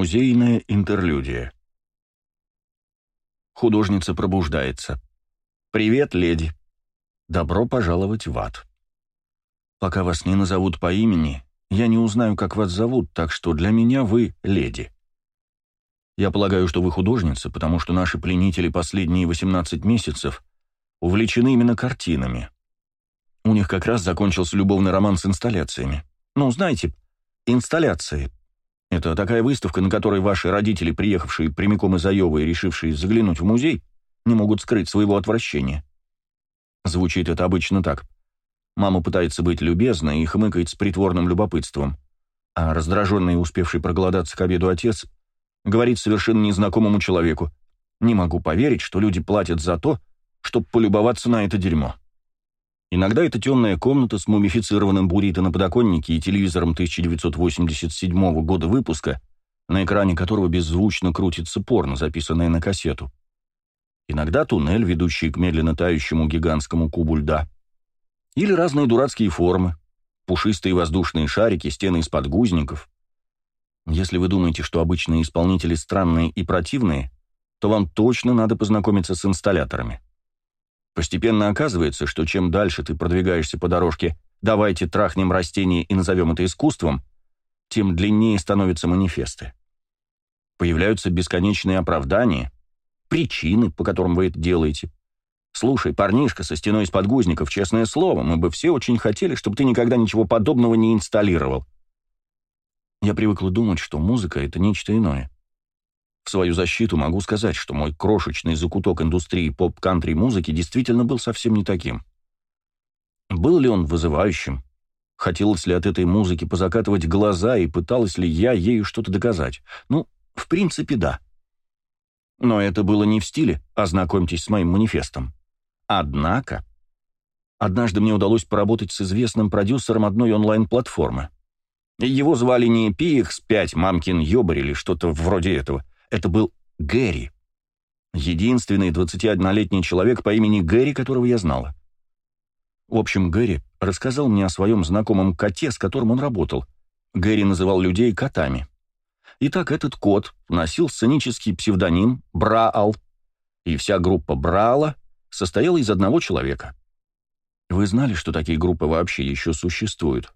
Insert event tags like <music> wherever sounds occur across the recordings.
Музейная интерлюдия. Художница пробуждается. «Привет, леди. Добро пожаловать в ад. Пока вас не назовут по имени, я не узнаю, как вас зовут, так что для меня вы леди. Я полагаю, что вы художница, потому что наши пленители последние 18 месяцев увлечены именно картинами. У них как раз закончился любовный роман с инсталляциями. Ну, знаете, инсталляции, это такая выставка, на которой ваши родители, приехавшие прямиком из Айовы и решившие заглянуть в музей, не могут скрыть своего отвращения. Звучит это обычно так. Мама пытается быть любезной и хмыкает с притворным любопытством, а раздраженный и успевший проголодаться к обеду отец говорит совершенно незнакомому человеку, «Не могу поверить, что люди платят за то, чтобы полюбоваться на это дерьмо». Иногда это темная комната с мумифицированным буррито на подоконнике и телевизором 1987 года выпуска, на экране которого беззвучно крутится порно, записанное на кассету. Иногда туннель, ведущий к медленно тающему гигантскому кубу льда. Или разные дурацкие формы, пушистые воздушные шарики, стены из подгузников. Если вы думаете, что обычные исполнители странные и противные, то вам точно надо познакомиться с инсталляторами. Постепенно оказывается, что чем дальше ты продвигаешься по дорожке «давайте трахнем растение и назовем это искусством», тем длиннее становятся манифесты. Появляются бесконечные оправдания, причины, по которым вы это делаете. Слушай, парнишка со стеной из подгузников, честное слово, мы бы все очень хотели, чтобы ты никогда ничего подобного не инсталлировал. Я привыкла думать, что музыка — это нечто иное. В свою защиту могу сказать, что мой крошечный закуток индустрии поп-кантри музыки действительно был совсем не таким. Был ли он вызывающим? Хотелось ли от этой музыки позакатывать глаза, и пыталась ли я ею что-то доказать? Ну, в принципе, да. Но это было не в стиле «ознакомьтесь с моим манифестом». Однако, однажды мне удалось поработать с известным продюсером одной онлайн-платформы. Его звали не PX5 Мамкин Ёбарь или что-то вроде этого. Это был Гэри. Единственный 21-летний человек по имени Гэри, которого я знала. В общем, Гэри рассказал мне о своем знакомом коте, с которым он работал. Гэри называл людей котами. Итак, этот кот носил сценический псевдоним Браал, и вся группа Браала состояла из одного человека. Вы знали, что такие группы вообще еще существуют?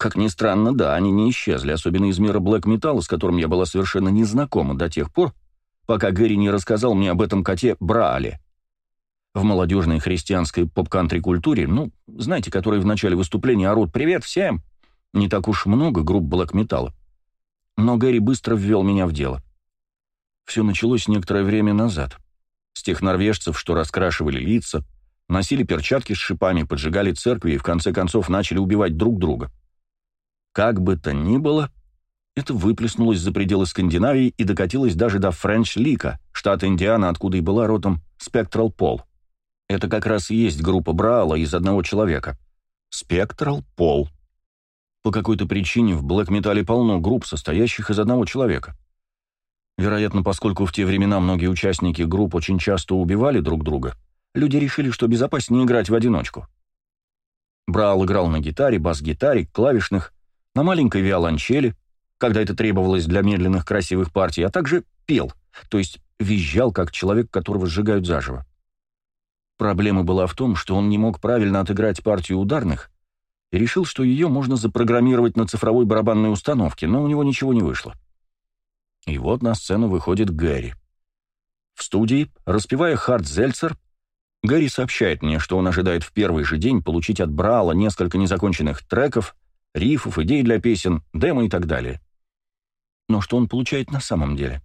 Как ни странно, да, они не исчезли, особенно из мира блэк-металла, с которым я была совершенно незнакома до тех пор, пока Гэри не рассказал мне об этом коте Браале. В молодежной христианской поп-кантри культуре, ну, знаете, которые в начале выступления орут «Привет всем!» Не так уж много групп блэк-металла. Но Гэри быстро ввел меня в дело. Все началось некоторое время назад. С тех норвежцев, что раскрашивали лица, носили перчатки с шипами, поджигали церкви и в конце концов начали убивать друг друга. Как бы то ни было, это выплеснулось за пределы Скандинавии и докатилось даже до Френч-Лика, штата Индиана, откуда и была родом Spectral Пол. Это как раз и есть группа Браула из одного человека. Spectral Пол. По какой-то причине в блэк-металле полно групп, состоящих из одного человека. Вероятно, поскольку в те времена многие участники групп очень часто убивали друг друга, люди решили, что безопаснее играть в одиночку. Браул играл на гитаре, бас-гитаре, клавишных на маленькой виолончели, когда это требовалось для медленных красивых партий, а также пел, то есть визжал, как человек, которого сжигают заживо. Проблема была в том, что он не мог правильно отыграть партию ударных и решил, что ее можно запрограммировать на цифровой барабанной установке, но у него ничего не вышло. И вот на сцену выходит Гэри. В студии, распевая Хард Зельцер, Гэри сообщает мне, что он ожидает в первый же день получить от Брала несколько незаконченных треков, рифов, идей для песен, демо и так далее. Но что он получает на самом деле?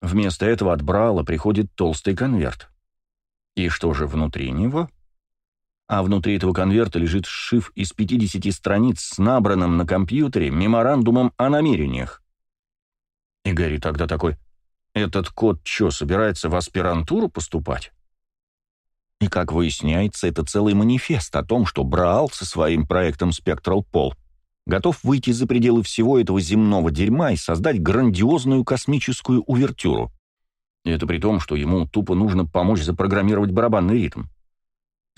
Вместо этого от Брала приходит толстый конверт. И что же внутри него? А внутри этого конверта лежит шиф из 50 страниц с набранным на компьютере меморандумом о намерениях. И Гарри тогда такой, этот кот что, собирается в аспирантуру поступать? И, как выясняется, это целый манифест о том, что Браал со своим проектом Spectral Pol готов выйти за пределы всего этого земного дерьма и создать грандиозную космическую увертюру. И это при том, что ему тупо нужно помочь запрограммировать барабанный ритм.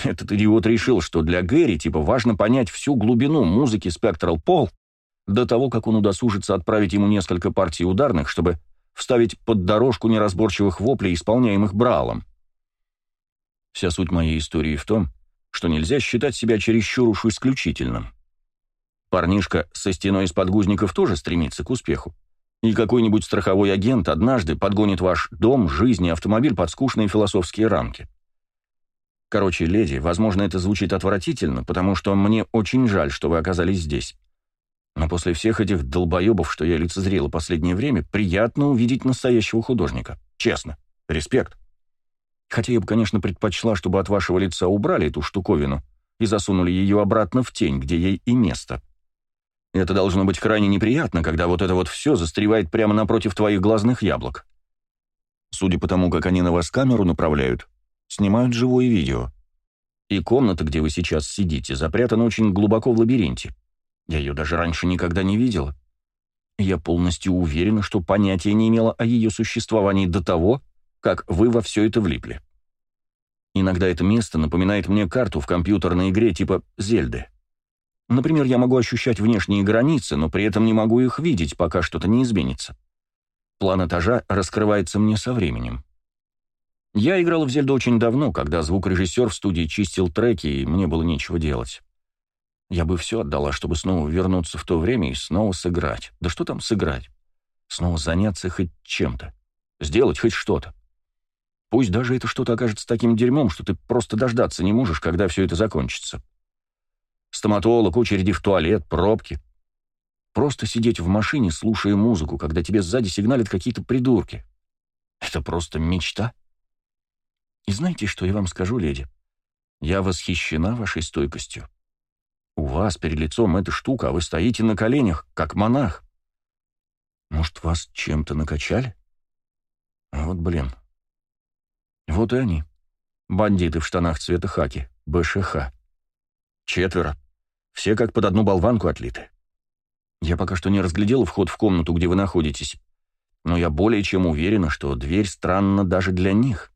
Этот идиот решил, что для Гэри типа важно понять всю глубину музыки Spectral Pol до того, как он удосужится отправить ему несколько партий ударных, чтобы вставить под дорожку неразборчивых воплей, исполняемых Бралом. Вся суть моей истории в том, что нельзя считать себя чересчур уж исключительным. Парнишка со стеной из подгузников тоже стремится к успеху. И какой-нибудь страховой агент однажды подгонит ваш дом, жизнь и автомобиль под скучные философские рамки. Короче, леди, возможно, это звучит отвратительно, потому что мне очень жаль, что вы оказались здесь. Но после всех этих долбоебов, что я лицезрела последнее время, приятно увидеть настоящего художника. Честно. Респект. Хотя я бы, конечно, предпочла, чтобы от вашего лица убрали эту штуковину и засунули ее обратно в тень, где ей и место. Это должно быть крайне неприятно, когда вот это вот все застревает прямо напротив твоих глазных яблок. Судя по тому, как они на вас камеру направляют, снимают живое видео. И комната, где вы сейчас сидите, запрятана очень глубоко в лабиринте. Я ее даже раньше никогда не видела. Я полностью уверена, что понятия не имела о ее существовании до того, как вы во все это влипли. Иногда это место напоминает мне карту в компьютерной игре типа «Зельды». Например, я могу ощущать внешние границы, но при этом не могу их видеть, пока что-то не изменится. План этажа раскрывается мне со временем. Я играл в Зельду очень давно, когда звукорежиссер в студии чистил треки, и мне было нечего делать. Я бы все отдала, чтобы снова вернуться в то время и снова сыграть. Да что там сыграть? Снова заняться хоть чем-то. Сделать хоть что-то. Пусть даже это что-то окажется таким дерьмом, что ты просто дождаться не можешь, когда все это закончится. Стоматолог, очереди в туалет, пробки. Просто сидеть в машине, слушая музыку, когда тебе сзади сигналят какие-то придурки. Это просто мечта. И знаете, что я вам скажу, леди? Я восхищена вашей стойкостью. У вас перед лицом эта штука, а вы стоите на коленях, как монах. Может, вас чем-то накачали? Вот блин. Вот и они. Бандиты в штанах цвета хаки. БШХ. Четверо. Все как под одну болванку отлиты. Я пока что не разглядел вход в комнату, где вы находитесь, но я более чем уверена, что дверь странна даже для них.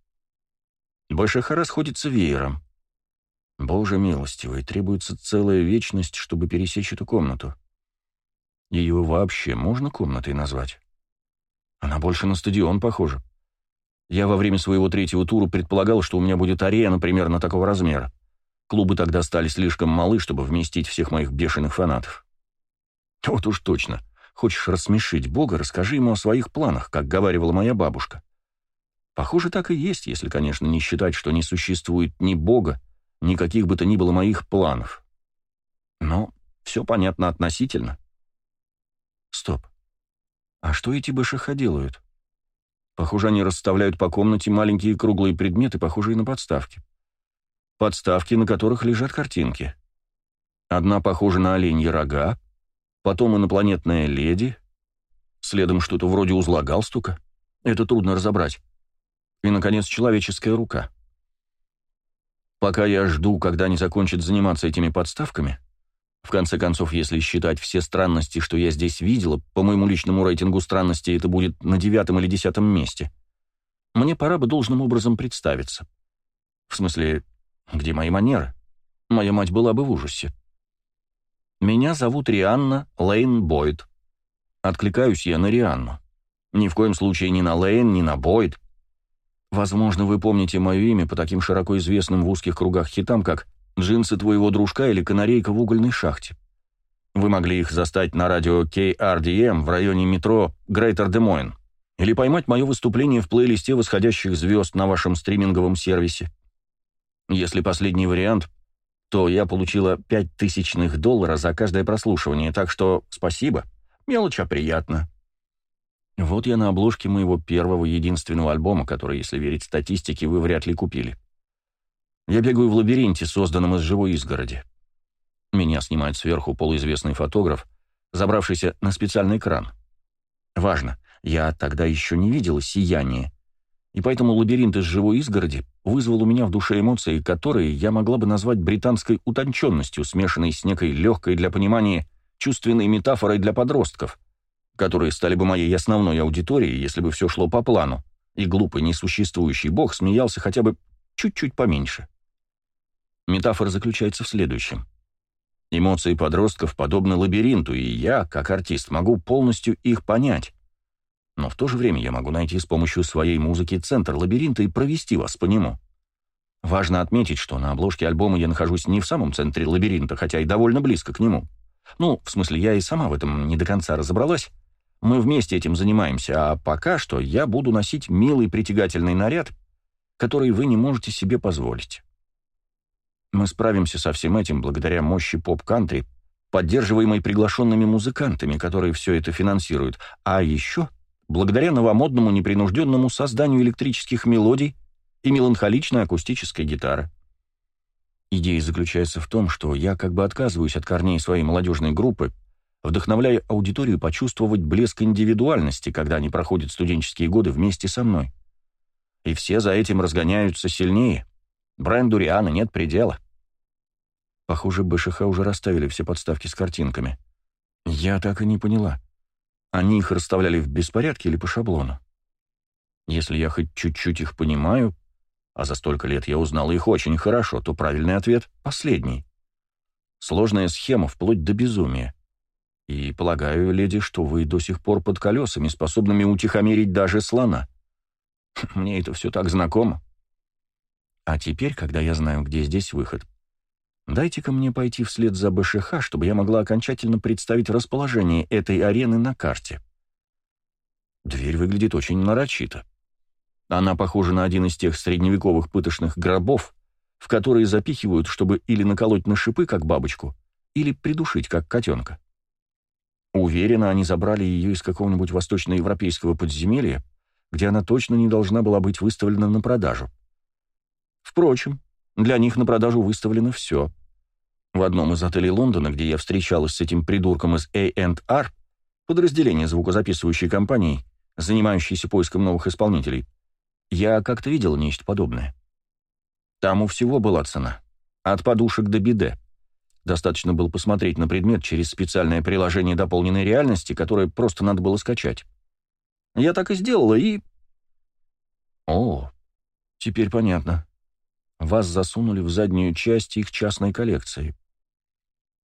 БШХ расходится веером. Боже милостивый, требуется целая вечность, чтобы пересечь эту комнату. Ее вообще можно комнатой назвать? Она больше на стадион похожа. Я во время своего третьего тура предполагал, что у меня будет арена примерно такого размера. Клубы тогда стали слишком малы, чтобы вместить всех моих бешеных фанатов. Вот уж точно. Хочешь рассмешить Бога, расскажи ему о своих планах, как говаривала моя бабушка. Похоже, так и есть, если, конечно, не считать, что не существует ни Бога, никаких бы то ни было моих планов. Но все понятно относительно. Стоп. А что эти БШХ делают? Похоже, они расставляют по комнате маленькие круглые предметы, похожие на подставки. Подставки, на которых лежат картинки. Одна похожа на оленьи рога, потом инопланетная леди, следом что-то вроде узла галстука. Это трудно разобрать. И, наконец, человеческая рука. Пока я жду, когда они закончат заниматься этими подставками, в конце концов, если считать все странности, что я здесь видела, по моему личному рейтингу странностей это будет на девятом или десятом месте, мне пора бы должным образом представиться. В смысле, где мои манеры? Моя мать была бы в ужасе. Меня зовут Рианна Лейн Бойд. Откликаюсь я на Рианну. Ни в коем случае ни на Лейн, ни на Бойд. Возможно, вы помните мое имя по таким широко известным в узких кругах хитам, как «Джинсы твоего дружка» или «Канарейка в угольной шахте». Вы могли их застать на радио KRDM в районе метро Грейтер Демойн или поймать мое выступление в плейлисте восходящих звезд на вашем стриминговом сервисе. Если последний вариант, то я получила пять тысячных долларов за каждое прослушивание, так что спасибо. Мелочь, а приятно. Вот я на обложке моего первого единственного альбома, который, если верить статистике, вы вряд ли купили. Я бегаю в лабиринте, созданном из живой изгороди. Меня снимает сверху полуизвестный фотограф, забравшийся на специальный экран. Важно, я тогда еще не видел сияния, и поэтому лабиринт из живой изгороди вызвал у меня в душе эмоции, которые я могла бы назвать британской утонченностью, смешанной с некой легкой для понимания чувственной метафорой для подростков — которые стали бы моей основной аудиторией, если бы все шло по плану, и глупый несуществующий бог смеялся хотя бы чуть-чуть поменьше. Метафора заключается в следующем. Эмоции подростков подобны лабиринту, и я, как артист, могу полностью их понять. Но в то же время я могу найти с помощью своей музыки центр лабиринта и провести вас по нему. Важно отметить, что на обложке альбома я нахожусь не в самом центре лабиринта, хотя и довольно близко к нему. Ну, в смысле, я и сама в этом не до конца разобралась. Мы вместе этим занимаемся, а пока что я буду носить милый притягательный наряд, который вы не можете себе позволить. Мы справимся со всем этим благодаря мощи поп-кантри, поддерживаемой приглашенными музыкантами, которые все это финансируют, а еще благодаря новомодному непринужденному созданию электрических мелодий и меланхоличной акустической гитары. Идея заключается в том, что я как бы отказываюсь от корней своей молодежной группы, вдохновляя аудиторию почувствовать блеск индивидуальности, когда они проходят студенческие годы вместе со мной. И все за этим разгоняются сильнее. Бренду Риана нет предела. Похоже, БШХ уже расставили все подставки с картинками. Я так и не поняла. Они их расставляли в беспорядке или по шаблону? Если я хоть чуть-чуть их понимаю, а за столько лет я узнал их очень хорошо, то правильный ответ — последний. Сложная схема вплоть до безумия. И полагаю, леди, что вы до сих пор под колесами, способными утихомирить даже слона. <laughs> Мне это все так знакомо. А теперь, когда я знаю, где здесь выход, Дайте-ка мне пойти вслед за БШХ, чтобы я могла окончательно представить расположение этой арены на карте. Дверь выглядит очень нарочито. Она похожа на один из тех средневековых пыточных гробов, в которые запихивают, чтобы или наколоть на шипы, как бабочку, или придушить, как котенка. Уверена, они забрали ее из какого-нибудь восточноевропейского подземелья, где она точно не должна была быть выставлена на продажу. Впрочем, для них на продажу выставлено все. В одном из отелей Лондона, где я встречалась с этим придурком из A&R, подразделение звукозаписывающей компании, занимающейся поиском новых исполнителей, я как-то видел нечто подобное. Там у всего была цена. От подушек до биде. Достаточно было посмотреть на предмет через специальное приложение дополненной реальности, которое просто надо было скачать. Я так и сделала, и... О, теперь понятно вас засунули в заднюю часть их частной коллекции.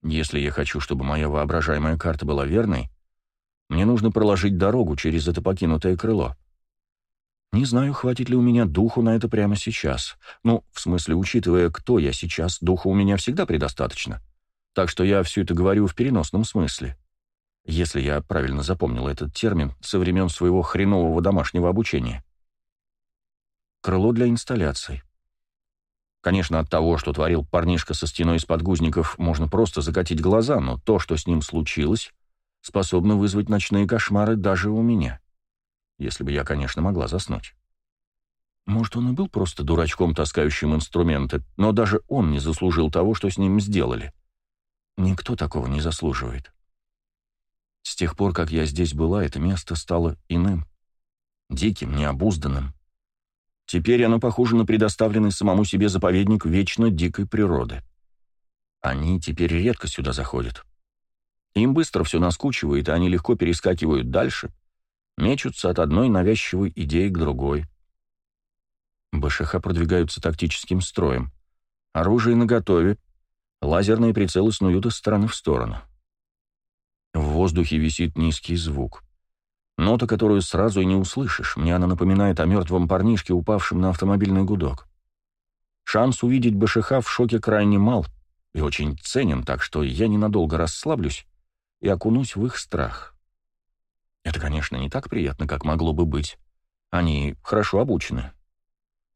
Если я хочу, чтобы моя воображаемая карта была верной, мне нужно проложить дорогу через это покинутое крыло. Не знаю, хватит ли у меня духу на это прямо сейчас. Ну, в смысле, учитывая, кто я сейчас, духа у меня всегда предостаточно. Так что я все это говорю в переносном смысле. Если я правильно запомнил этот термин со времен своего хренового домашнего обучения. Крыло для инсталляций. Конечно, от того, что творил парнишка со стеной из подгузников, можно просто закатить глаза, но то, что с ним случилось, способно вызвать ночные кошмары даже у меня. Если бы я, конечно, могла заснуть. Может, он и был просто дурачком, таскающим инструменты, но даже он не заслужил того, что с ним сделали. Никто такого не заслуживает. С тех пор, как я здесь была, это место стало иным, диким, необузданным. Теперь оно похоже на предоставленный самому себе заповедник вечно дикой природы. Они теперь редко сюда заходят. Им быстро все наскучивает, и они легко перескакивают дальше, мечутся от одной навязчивой идеи к другой. БШХ продвигаются тактическим строем. Оружие наготове, лазерные прицелы снуют из стороны в сторону. В воздухе висит низкий звук. Нота, которую сразу и не услышишь, мне она напоминает о мертвом парнишке, упавшем на автомобильный гудок. Шанс увидеть БШХ в шоке крайне мал и очень ценен, так что я ненадолго расслаблюсь и окунусь в их страх. Это, конечно, не так приятно, как могло бы быть. Они хорошо обучены.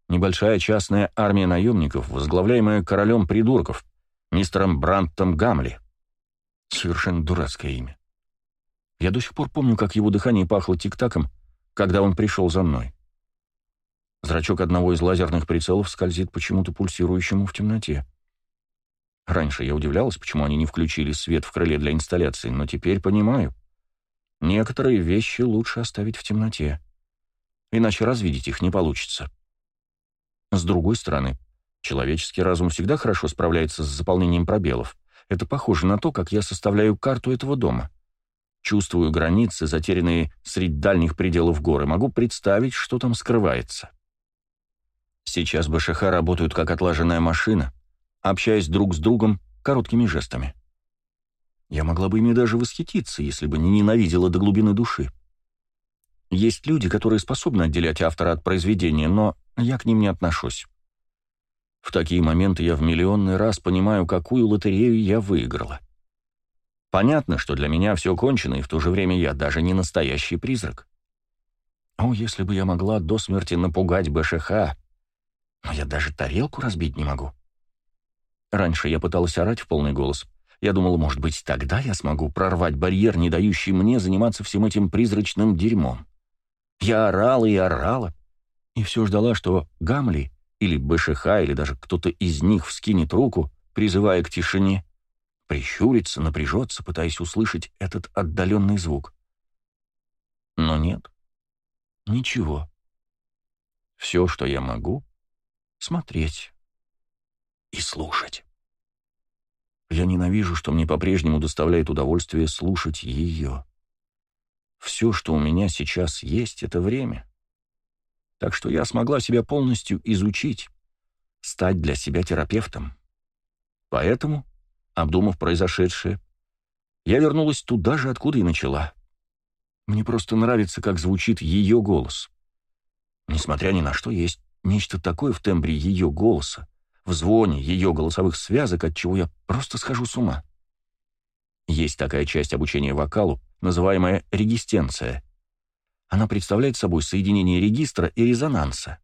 Небольшая частная армия наемников, возглавляемая королем придурков, мистером Брантом Гамли. Совершенно дурацкое имя. Я до сих пор помню, как его дыхание пахло тик-таком, когда он пришел за мной. Зрачок одного из лазерных прицелов скользит почему-то пульсирующему в темноте. Раньше я удивлялась, почему они не включили свет в крыле для инсталляции, но теперь понимаю. Некоторые вещи лучше оставить в темноте. Иначе развидеть их не получится. С другой стороны, человеческий разум всегда хорошо справляется с заполнением пробелов. Это похоже на то, как я составляю карту этого дома. Чувствую границы, затерянные среди дальних пределов горы. Могу представить, что там скрывается. Сейчас БШХ работают как отлаженная машина, общаясь друг с другом короткими жестами. Я могла бы ими даже восхититься, если бы не ненавидела до глубины души. Есть люди, которые способны отделять автора от произведения, но я к ним не отношусь. В такие моменты я в миллионный раз понимаю, какую лотерею я выиграла. Понятно, что для меня все кончено, и в то же время я даже не настоящий призрак. О, если бы я могла до смерти напугать БШХ, но я даже тарелку разбить не могу. Раньше я пыталась орать в полный голос. Я думала, может быть, тогда я смогу прорвать барьер, не дающий мне заниматься всем этим призрачным дерьмом. Я орала и орала, и все ждала, что Гамли или БШХ, или даже кто-то из них вскинет руку, призывая к тишине, прищурится, напряжется, пытаясь услышать этот отдаленный звук. Но нет. Ничего. Все, что я могу, смотреть и слушать. Я ненавижу, что мне по-прежнему доставляет удовольствие слушать ее. Все, что у меня сейчас есть, — это время. Так что я смогла себя полностью изучить, стать для себя терапевтом. Поэтому, обдумав произошедшее, я вернулась туда же, откуда и начала. Мне просто нравится, как звучит ее голос. Несмотря ни на что, есть нечто такое в тембре ее голоса, в звоне ее голосовых связок, от чего я просто схожу с ума. Есть такая часть обучения вокалу, называемая регистенция. Она представляет собой соединение регистра и резонанса.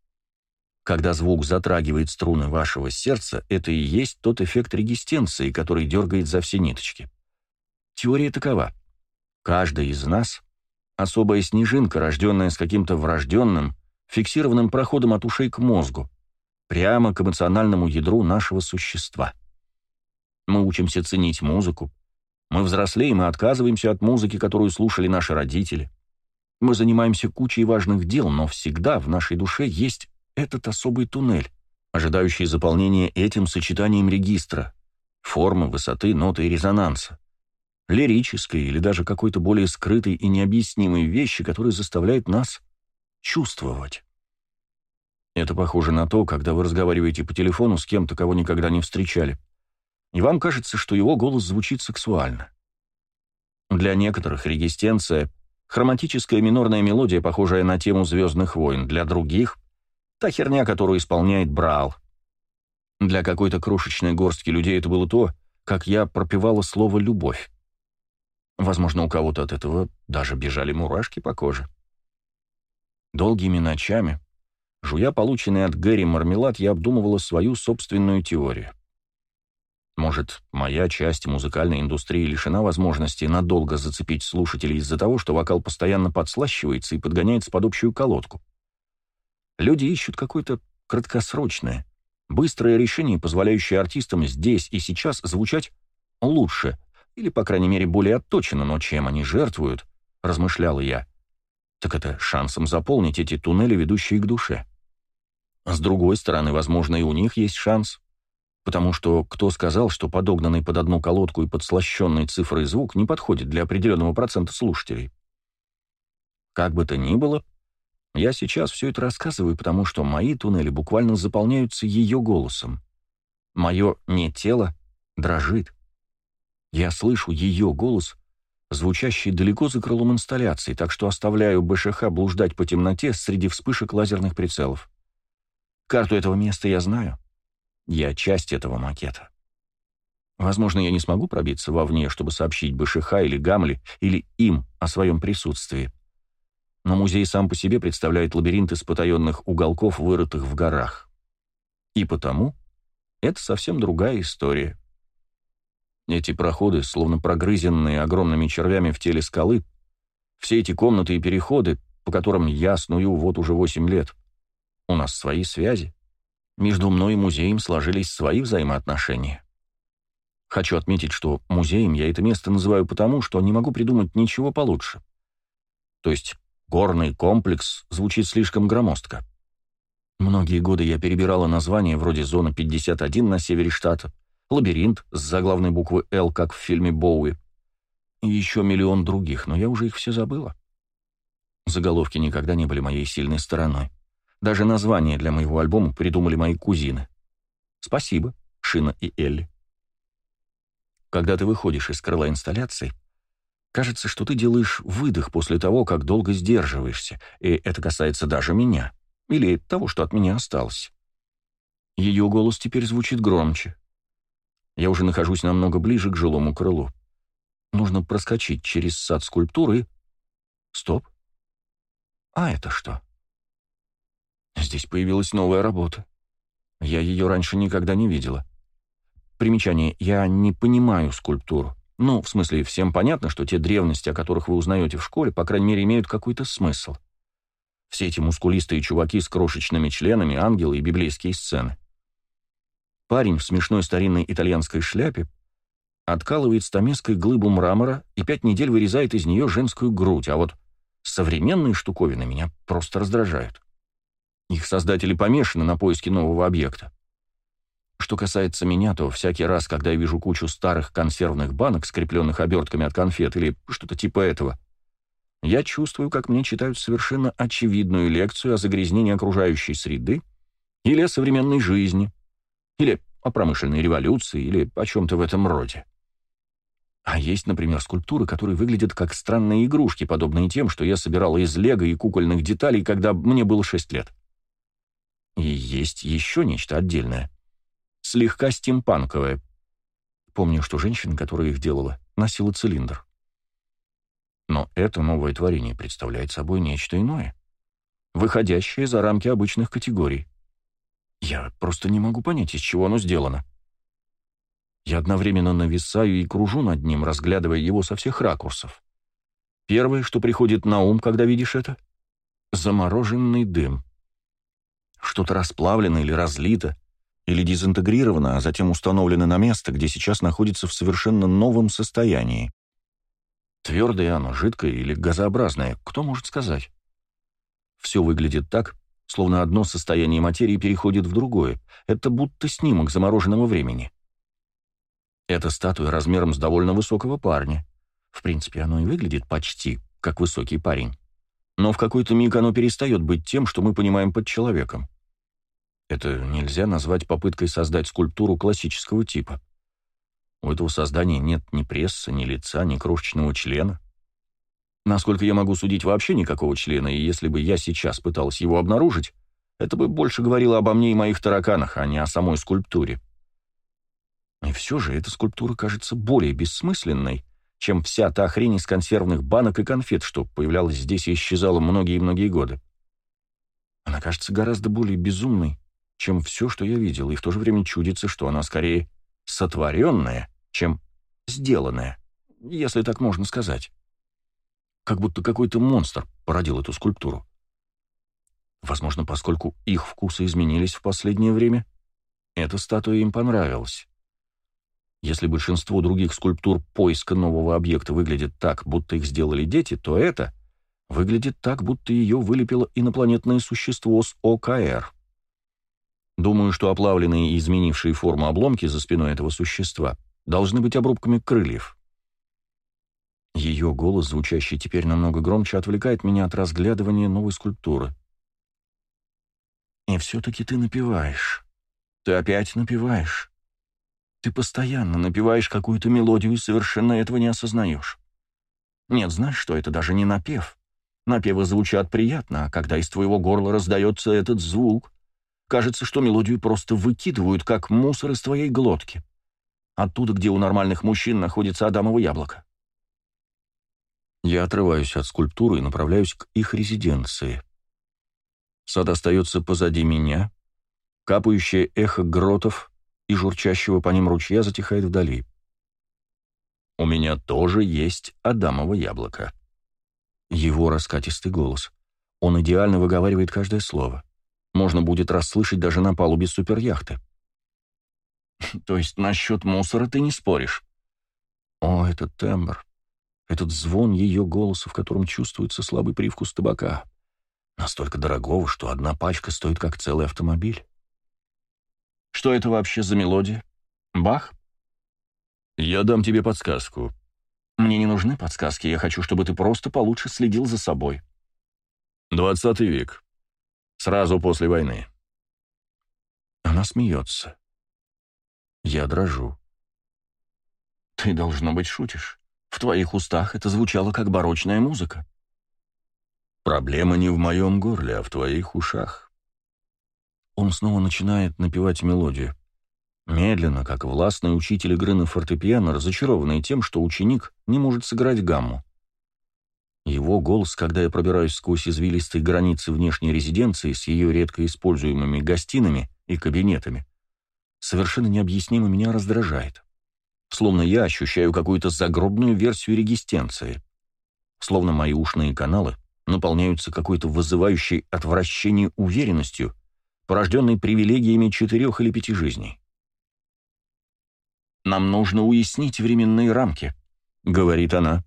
Когда звук затрагивает струны вашего сердца, это и есть тот эффект регистенции, который дергает за все ниточки. Теория такова. Каждый из нас — особая снежинка, рожденная с каким-то врожденным, фиксированным проходом от ушей к мозгу, прямо к эмоциональному ядру нашего существа. Мы учимся ценить музыку. Мы взрослеем и отказываемся от музыки, которую слушали наши родители. Мы занимаемся кучей важных дел, но всегда в нашей душе есть этот особый туннель, ожидающий заполнения этим сочетанием регистра, формы, высоты, ноты и резонанса, лирической или даже какой-то более скрытой и необъяснимой вещи, которая заставляет нас чувствовать. Это похоже на то, когда вы разговариваете по телефону с кем-то, кого никогда не встречали, и вам кажется, что его голос звучит сексуально. Для некоторых регистенция — хроматическая минорная мелодия, похожая на тему «Звездных войн», для других — та херня, которую исполняет Брал. Для какой-то крошечной горстки людей это было то, как я пропевала слово «любовь». Возможно, у кого-то от этого даже бежали мурашки по коже. Долгими ночами, Жуя полученный от Гэри мармелад, я обдумывала свою собственную теорию. Может, моя часть музыкальной индустрии лишена возможности надолго зацепить слушателей из-за того, что вокал постоянно подслащивается и подгоняется под общую колодку. Люди ищут какое-то краткосрочное, быстрое решение, позволяющее артистам здесь и сейчас звучать лучше, или, по крайней мере, более отточено, но чем они жертвуют, размышляла я, так это шансом заполнить эти туннели, ведущие к душе. С другой стороны, возможно, и у них есть шанс. Потому что кто сказал, что подогнанный под одну колодку и подслащенный цифрой звук не подходит для определенного процента слушателей? Как бы то ни было, я сейчас все это рассказываю, потому что мои туннели буквально заполняются ее голосом. Мое «не тело» дрожит. Я слышу ее голос, звучащий далеко за крылом инсталляции, так что оставляю БШХ блуждать по темноте среди вспышек лазерных прицелов. Карту этого места я знаю. Я часть этого макета. Возможно, я не смогу пробиться вовне, чтобы сообщить БШХ или Гамли, или им о своем присутствии. Но музей сам по себе представляет лабиринт из потаенных уголков, вырытых в горах. И потому это совсем другая история. Эти проходы, словно прогрызенные огромными червями в теле скалы, все эти комнаты и переходы, по которым я сную вот уже восемь лет, у нас свои связи. Между мной и музеем сложились свои взаимоотношения. Хочу отметить, что музеем я это место называю потому, что не могу придумать ничего получше. То есть горный комплекс звучит слишком громоздко. Многие годы я перебирала названия вроде «Зона 51» на севере штата, «Лабиринт» с заглавной буквы «Л», как в фильме Боуи, и еще миллион других, но я уже их все забыла. Заголовки никогда не были моей сильной стороной. Даже название для моего альбома придумали мои кузины. Спасибо, Шина и Элли. Когда ты выходишь из крыла инсталляции, кажется, что ты делаешь выдох после того, как долго сдерживаешься, и это касается даже меня, или того, что от меня осталось. Ее голос теперь звучит громче. Я уже нахожусь намного ближе к жилому крылу. Нужно проскочить через сад скульптуры. Стоп. А это что? Здесь появилась новая работа. Я ее раньше никогда не видела. Примечание. Я не понимаю скульптуру. Ну, в смысле, всем понятно, что те древности, о которых вы узнаете в школе, по крайней мере, имеют какой-то смысл. Все эти мускулистые чуваки с крошечными членами, ангелы и библейские сцены. Парень в смешной старинной итальянской шляпе откалывает стамеской глыбу мрамора и пять недель вырезает из нее женскую грудь, а вот современные штуковины меня просто раздражают. Их создатели помешаны на поиске нового объекта. Что касается меня, то всякий раз, когда я вижу кучу старых консервных банок, скрепленных обертками от конфет или что-то типа этого, я чувствую, как мне читают совершенно очевидную лекцию о загрязнении окружающей среды или о современной жизни, или о промышленной революции, или о чем-то в этом роде. А есть, например, скульптуры, которые выглядят как странные игрушки, подобные тем, что я собирал из лего и кукольных деталей, когда мне было 6 лет. И есть еще нечто отдельное. Слегка стимпанковое. Помню, что женщина, которая их делала, носила цилиндр. Но это новое творение представляет собой нечто иное, выходящее за рамки обычных категорий. Я просто не могу понять, из чего оно сделано. Я одновременно нависаю и кружу над ним, разглядывая его со всех ракурсов. Первое, что приходит на ум, когда видишь это — замороженный дым. Что-то расплавлено или разлито, или дезинтегрировано, а затем установлено на место, где сейчас находится в совершенно новом состоянии. Твердое оно, жидкое или газообразное, кто может сказать? Все выглядит так, словно одно состояние материи переходит в другое. Это будто снимок замороженного времени. Эта статуя размером с довольно высокого парня. В принципе, оно и выглядит почти как высокий парень но в какой-то миг оно перестает быть тем, что мы понимаем под человеком. Это нельзя назвать попыткой создать скульптуру классического типа. У этого создания нет ни пресса, ни лица, ни крошечного члена. Насколько я могу судить, вообще никакого члена, и если бы я сейчас пыталась его обнаружить, это бы больше говорило обо мне и моих тараканах, а не о самой скульптуре. И все же эта скульптура кажется более бессмысленной, чем вся та хрень из консервных банок и конфет, что появлялась здесь и исчезала многие-многие годы. Она кажется гораздо более безумной, чем все, что я видел, и в то же время чудится, что она скорее сотворенная, чем сделанная, если так можно сказать. Как будто какой-то монстр породил эту скульптуру. Возможно, поскольку их вкусы изменились в последнее время, эта статуя им понравилась. Если большинство других скульптур поиска нового объекта выглядит так, будто их сделали дети, то это выглядит так, будто ее вылепило инопланетное существо с ОКР. Думаю, что оплавленные и изменившие форму обломки за спиной этого существа должны быть обрубками крыльев. Ее голос, звучащий теперь намного громче, отвлекает меня от разглядывания новой скульптуры. «И все-таки ты напеваешь. Ты опять напеваешь. Ты постоянно напеваешь какую-то мелодию и совершенно этого не осознаешь. Нет, знаешь что, это даже не напев. Напевы звучат приятно, а когда из твоего горла раздается этот звук, кажется, что мелодию просто выкидывают, как мусор из твоей глотки. Оттуда, где у нормальных мужчин находится адамово яблоко. Я отрываюсь от скульптуры и направляюсь к их резиденции. Сад остается позади меня, капающее эхо гротов и журчащего по ним ручья затихает вдали. «У меня тоже есть Адамово яблоко». Его раскатистый голос. Он идеально выговаривает каждое слово. Можно будет расслышать даже на палубе суперяхты. <laughs> «То есть насчет мусора ты не споришь?» О, этот тембр, этот звон ее голоса, в котором чувствуется слабый привкус табака. Настолько дорогого, что одна пачка стоит как целый автомобиль. Что это вообще за мелодия? Бах? Я дам тебе подсказку. Мне не нужны подсказки, я хочу, чтобы ты просто получше следил за собой. Двадцатый век. Сразу после войны. Она смеется. Я дрожу. Ты, должно быть, шутишь. В твоих устах это звучало как барочная музыка. Проблема не в моем горле, а в твоих ушах. Он снова начинает напевать мелодию. Медленно, как властный учитель игры на фортепиано, разочарованный тем, что ученик не может сыграть гамму. Его голос, когда я пробираюсь сквозь извилистые границы внешней резиденции с ее редко используемыми гостинами и кабинетами, совершенно необъяснимо меня раздражает. Словно я ощущаю какую-то загробную версию регистенции. Словно мои ушные каналы наполняются какой-то вызывающей отвращение уверенностью, порожденной привилегиями четырех или пяти жизней. «Нам нужно уяснить временные рамки», — говорит она.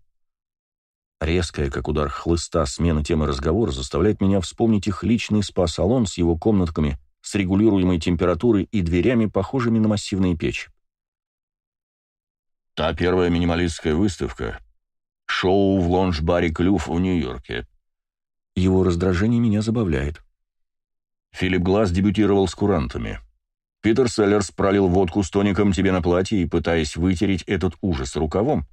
Резкая, как удар хлыста, смена темы разговора заставляет меня вспомнить их личный спа-салон с его комнатками с регулируемой температурой и дверями, похожими на массивные печи. Та первая минималистская выставка. Шоу в лонж-баре «Клюв» в Нью-Йорке. Его раздражение меня забавляет. Филипп Глаз дебютировал с курантами. Питер Селлерс пролил водку с тоником тебе на платье и, пытаясь вытереть этот ужас рукавом,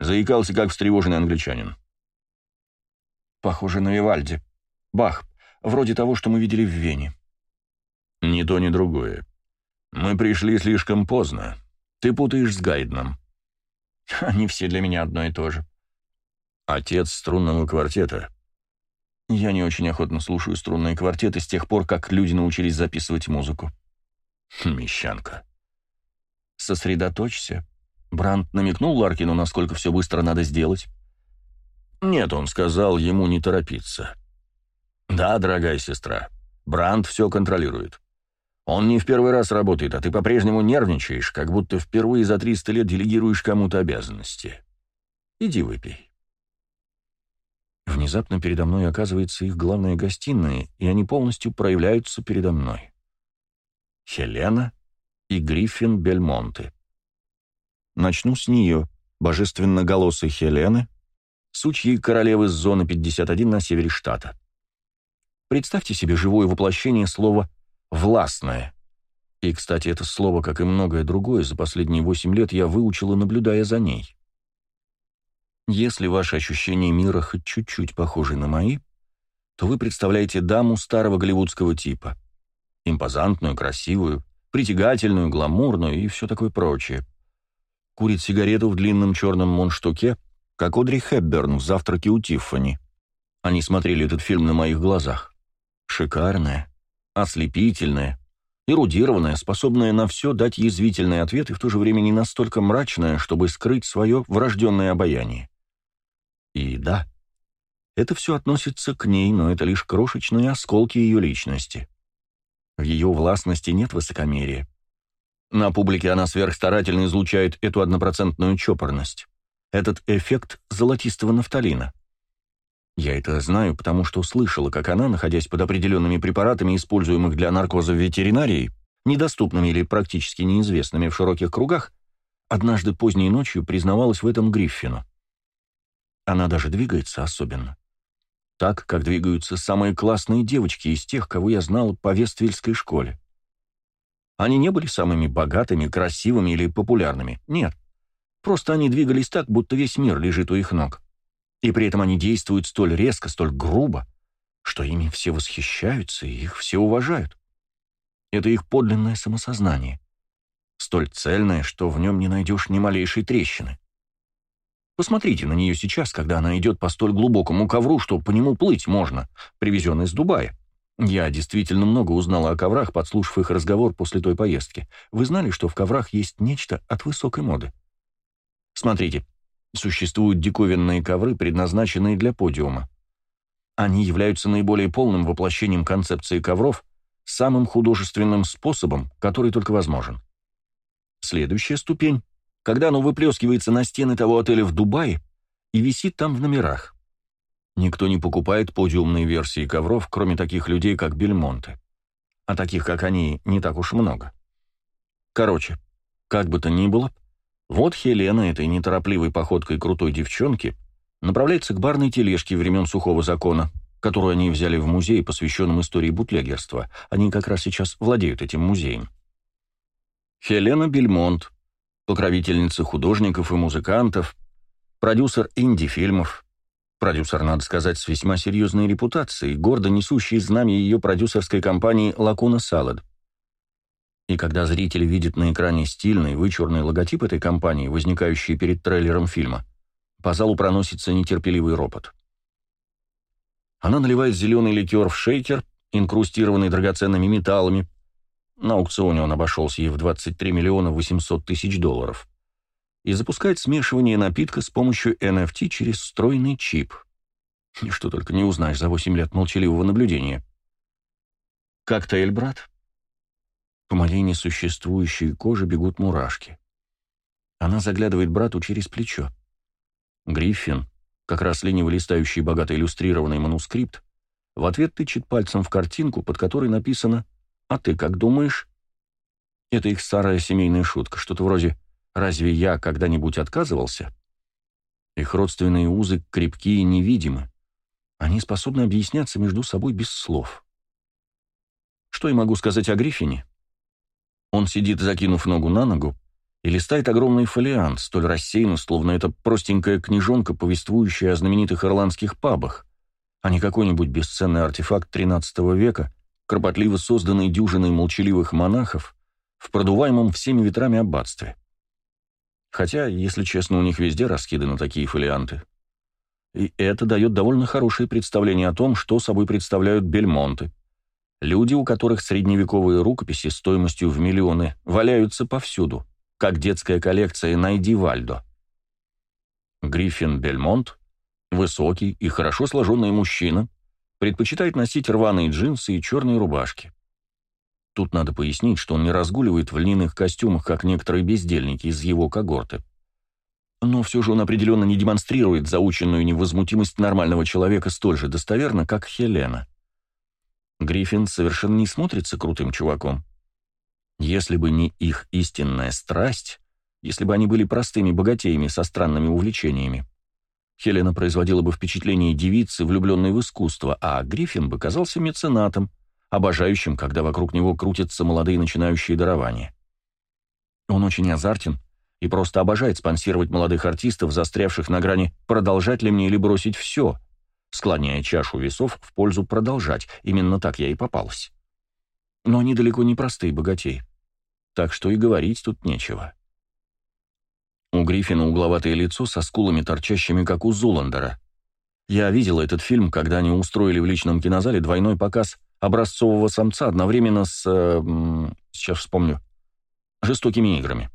заикался, как встревоженный англичанин. Похоже на Вивальди. Бах. Вроде того, что мы видели в Вене. Ни то, ни другое. Мы пришли слишком поздно. Ты путаешь с Гайдном. Они все для меня одно и то же. Отец струнного квартета. Я не очень охотно слушаю струнные квартеты с тех пор, как люди научились записывать музыку. Мещанка. Сосредоточься. Брандт намекнул Ларкину, насколько все быстро надо сделать. Нет, он сказал ему не торопиться. Да, дорогая сестра, Бранд все контролирует. Он не в первый раз работает, а ты по-прежнему нервничаешь, как будто впервые за 300 лет делегируешь кому-то обязанности. Иди выпей. Внезапно передо мной оказывается их главная гостиная, и они полностью проявляются передо мной. Хелена и Гриффин Бельмонте. Начну с нее, божественно-голосой Хелены, сучьей королевы с зоны 51 на севере штата. Представьте себе живое воплощение слова «властное». И, кстати, это слово, как и многое другое, за последние восемь лет я выучила, наблюдая за ней. Если ваши ощущения мира хоть чуть-чуть похожи на мои, то вы представляете даму старого голливудского типа. Импозантную, красивую, притягательную, гламурную и все такое прочее. Курит сигарету в длинном черном монштуке, как Одри Хепберн в «Завтраке у Тиффани». Они смотрели этот фильм на моих глазах. Шикарная, ослепительная, эрудированная, способная на все дать язвительный ответ и в то же время не настолько мрачная, чтобы скрыть свое врожденное обаяние. И да, это все относится к ней, но это лишь крошечные осколки ее личности. В ее властности нет высокомерия. На публике она сверхстарательно излучает эту однопроцентную чопорность этот эффект золотистого нафталина. Я это знаю, потому что слышала, как она, находясь под определенными препаратами, используемых для наркоза в ветеринарии, недоступными или практически неизвестными в широких кругах, однажды поздней ночью признавалась в этом Гриффину. Она даже двигается особенно. Так, как двигаются самые классные девочки из тех, кого я знал по Вествельской школе. Они не были самыми богатыми, красивыми или популярными. Нет. Просто они двигались так, будто весь мир лежит у их ног. И при этом они действуют столь резко, столь грубо, что ими все восхищаются и их все уважают. Это их подлинное самосознание. Столь цельное, что в нем не найдешь ни малейшей трещины. Посмотрите на нее сейчас, когда она идет по столь глубокому ковру, что по нему плыть можно, привезенный из Дубая. Я действительно много узнала о коврах, подслушав их разговор после той поездки. Вы знали, что в коврах есть нечто от высокой моды? Смотрите, существуют диковинные ковры, предназначенные для подиума. Они являются наиболее полным воплощением концепции ковров, самым художественным способом, который только возможен. Следующая ступень, когда оно выплескивается на стены того отеля в Дубае и висит там в номерах. Никто не покупает подиумные версии ковров, кроме таких людей, как Бельмонте. А таких, как они, не так уж много. Короче, как бы то ни было, вот Хелена, этой неторопливой походкой крутой девчонки, направляется к барной тележке времен сухого закона, которую они взяли в музей, посвященном истории бутлегерства. Они как раз сейчас владеют этим музеем. Хелена Бельмонт, покровительница художников и музыкантов, продюсер инди-фильмов, продюсер, надо сказать, с весьма серьезной репутацией, гордо несущий знамя ее продюсерской компании «Лакуна Салад». И когда зрители видят на экране стильный, вычурный логотип этой компании, возникающий перед трейлером фильма, по залу проносится нетерпеливый ропот. Она наливает зеленый ликер в шейкер, инкрустированный драгоценными металлами. На аукционе он обошелся ей в 23 миллиона 800 тысяч долларов. И запускает смешивание напитка с помощью NFT через встроенный чип. И что только не узнаешь за 8 лет молчаливого наблюдения. «Коктейль, брат?» По моей несуществующей коже бегут мурашки. Она заглядывает брату через плечо. Гриффин, как раз лениво листающий богато иллюстрированный манускрипт, в ответ тычет пальцем в картинку, под которой написано «А ты как думаешь?» Это их старая семейная шутка, что-то вроде «Разве я когда-нибудь отказывался?» Их родственные узы крепкие и невидимы. Они способны объясняться между собой без слов. Что я могу сказать о Гриффине? Он сидит, закинув ногу на ногу, и листает огромный фолиант, столь рассеянно, словно это простенькая книжонка, повествующая о знаменитых ирландских пабах, а не какой-нибудь бесценный артефакт XIII века, кропотливо созданный дюжиной молчаливых монахов в продуваемом всеми ветрами аббатстве. Хотя, если честно, у них везде раскиданы такие фолианты. И это дает довольно хорошее представление о том, что собой представляют бельмонты, Люди, у которых средневековые рукописи стоимостью в миллионы, валяются повсюду, как детская коллекция «Найди Вальдо». Гриффин Бельмонт, высокий и хорошо сложенный мужчина, предпочитает носить рваные джинсы и черные рубашки. Тут надо пояснить, что он не разгуливает в льняных костюмах, как некоторые бездельники из его когорты. Но все же он определенно не демонстрирует заученную невозмутимость нормального человека столь же достоверно, как Хелена. Гриффин совершенно не смотрится крутым чуваком. Если бы не их истинная страсть, если бы они были простыми богатеями со странными увлечениями, Хелена производила бы впечатление девицы, влюбленной в искусство, а Гриффин бы казался меценатом, обожающим, когда вокруг него крутятся молодые начинающие дарования. Он очень азартен и просто обожает спонсировать молодых артистов, застрявших на грани «продолжать ли мне или бросить все», склоняя чашу весов в пользу продолжать. Именно так я и попалась. Но они далеко не простые богатеи. Так что и говорить тут нечего. У Гриффина угловатое лицо со скулами, торчащими, как у Зуландера. Я видела этот фильм, когда они устроили в личном кинозале двойной показ образцового самца одновременно с... Э, сейчас вспомню. Жестокими играми.